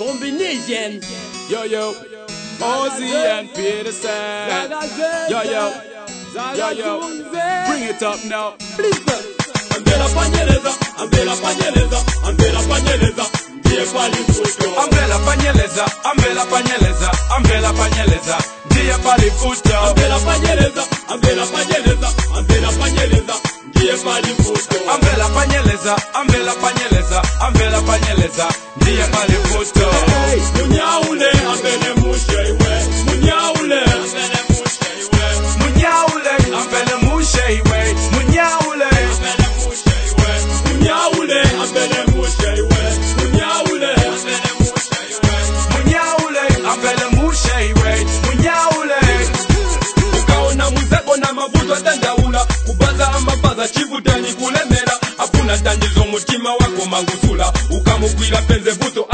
Combination. Yo, yo. Ozzy and Peterson. Yo, yo. Yo, yo. Bring it up now. Ambela panyeleza, ambela panyeleza, ambela panyeleza. Ndiye pali mfuto. Ambela panyeleza, ambela panyeleza, ambela panyeleza. Ndiye pali futo. Ambela panyeleza, ambela panyeleza, ambela panyeleza. Ndiye pali mfuto. Ambela panyeleza, ambela panyeleza, ambela panyeleza. Ndiye pali futo. Hey, munyaule ambele mushe iwe. Ukaona muzeko na mavuto atandaula kubaza amabaza chivutani kulemera apuna tandizo mutima wako mangusula. Ukamugwira penze buto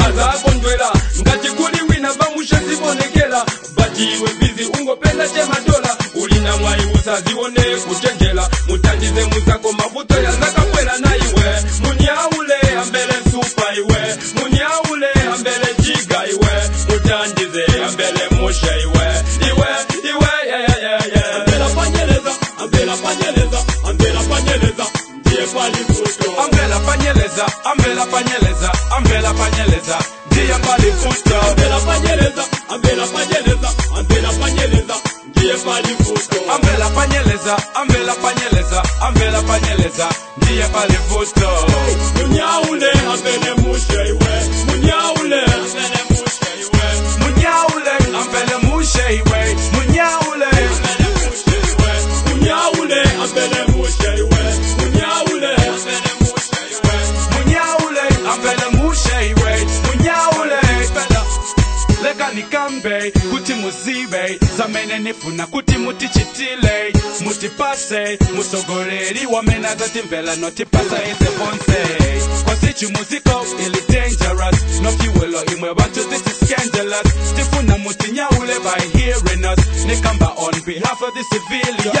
mutazione kucegela mutandize muzako mavuta ambele mushe iwe munyaule Munyaule, ambele mushe iwe. Munyaule. munyaule ambele mushe iwe munyaule Munyaule, ambele mushe iwe. Munyaule. leka nikambe kuti muzibe zamene nifuna kuti mutichitile mutipase musogoleri wamene azatimvera notipasa ise ponse kosi chimuziko ili dangerous. Nofiwelo imwe bantu this is scandalous. Tifuna mutinyaule by hearing us. Nikamba on behalf of the civilian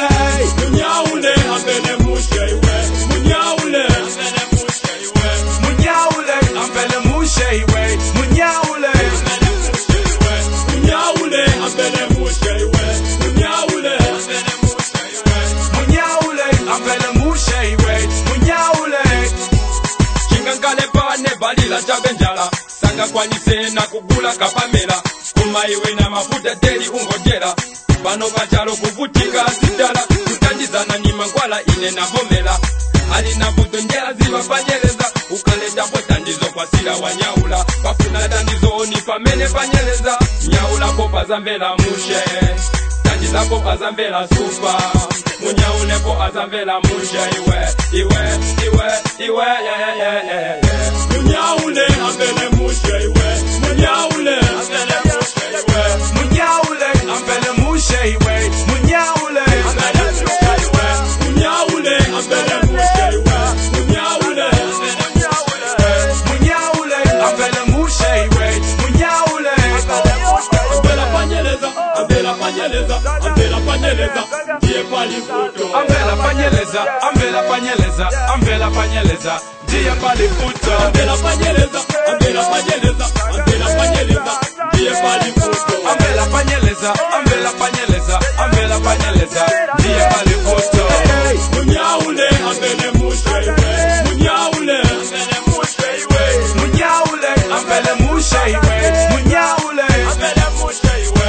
amaganja g'enjala tagakwanise nakugula kapamera kumayiwe n'amafuta teri ungojera bano bakyalo kuvutika ziddala kutagizana nima nkwala ine nahomera alina buto njera zibapanyereza ukaletapo tandizo kwasira wanyaula pafuna tandizo ni pamene panyereza nyaulapo pazamvera mushe tandizapo pazamvera supa. Munyaulepo azamvela mushe iwe iwe iwe iwe munyaule ambele mushe iwe munyaule ambele ambela panyeleza ambela panyeleza panyeleza. Ndiye palifuto ambela panyeleza ambela panyeleza ambela panyeleza. Ndiye palifuto panyeleza ambela panyeleza panyeleza. Ndiye palifuto munyaule ambele mushe munyaule ambele mushe iwe. Munyaule ambele mushe iwe. Munyaule ambele mushe iwe.